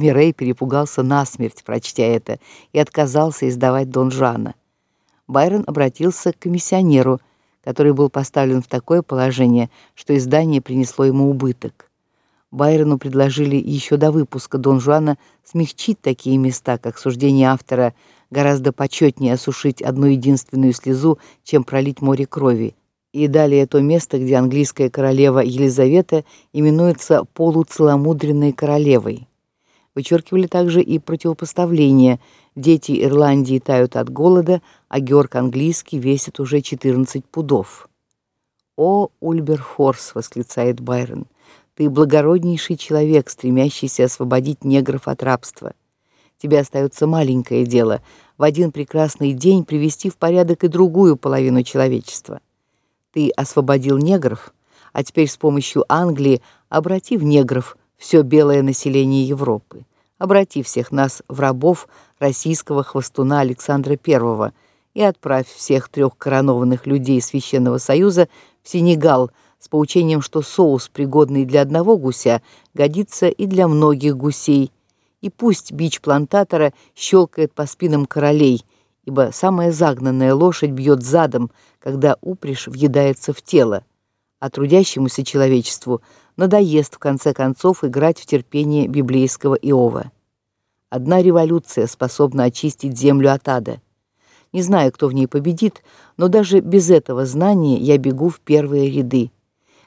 Мирей перепугался насмерть, прочтя это, и отказался издавать Дон Жуана. Байрон обратился к комиссионеру, который был поставлен в такое положение, что издание принесло ему убыток. Байрону предложили еще до выпуска Дон Жуана смягчить такие места, как суждение автора гораздо почетнее осушить одну единственную слезу, чем пролить море крови. И далее то место, где английская королева Елизавета именуется полуцеломудренной королевой. Вычеркивали также и противопоставление: дети Ирландии тают от голода, а Георг английский весит уже 14 пудов. О, Ульберфорс, восклицает Байрон. Ты благороднейший человек, стремящийся освободить негров от рабства. Тебе остается маленькое дело в один прекрасный день привести в порядок и другую половину человечества. Ты освободил негров, а теперь с помощью Англии обрати в негров все белое население Европы. Обрати всех нас в рабов российского хвостуна Александра I и отправь всех трех коронованных людей Священного Союза в Сенегал с поучением, что соус, пригодный для одного гуся, годится и для многих гусей и пусть бич плантатора щелкает по спинам королей, ибо самая загнанная лошадь бьет задом, когда упряжь въедается в тело, а трудящемуся человечеству надоест в конце концов играть в терпение библейского Иова. Одна революция способна очистить землю от ада. Не знаю, кто в ней победит, но даже без этого знания я бегу в первые ряды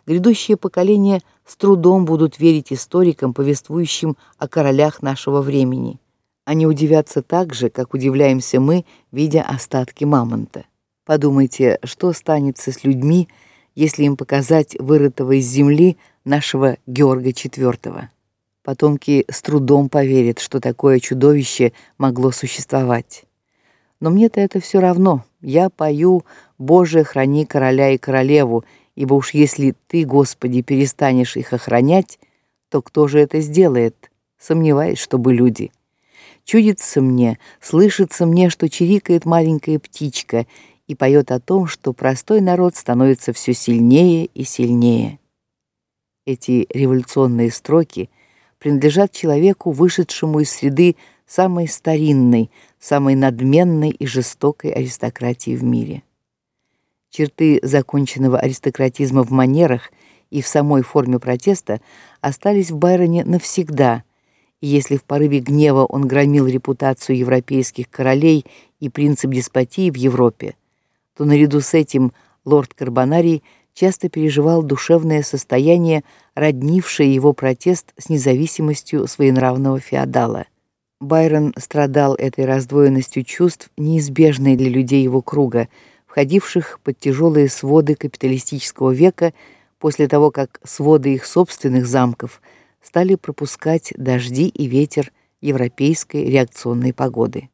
грядущие поколения с трудом будут верить историкам, повествующим о королях нашего времени. Они удивятся так же, как удивляемся мы, видя остатки мамонта. Подумайте, что станется с людьми, если им показать вырытого из земли нашего Георга IV. Потомки с трудом поверят, что такое чудовище могло существовать. Но мне-то это все равно. Я пою: "Боже, храни короля и королеву", ибо уж если ты, Господи, перестанешь их охранять, то кто же это сделает? Сомневаюсь, чтобы люди. Чудится мне, слышится мне, что чирикает маленькая птичка и поет о том, что простой народ становится все сильнее и сильнее. Эти революционные строки принадлежат человеку, вышедшему из среды самой старинной, самой надменной и жестокой аристократии в мире. Черты законченного аристократизма в манерах и в самой форме протеста остались в Байроне навсегда. И если в порыве гнева он громил репутацию европейских королей и принцип деспотии в Европе, то наряду с этим лорд Карбонарий часто переживал душевное состояние, роднившее его протест с независимостью своенравного феодала. Байрон страдал этой раздвоенностью чувств, неизбежной для людей его круга, входивших под тяжелые своды капиталистического века после того, как своды их собственных замков стали пропускать дожди и ветер европейской реакционной погоды.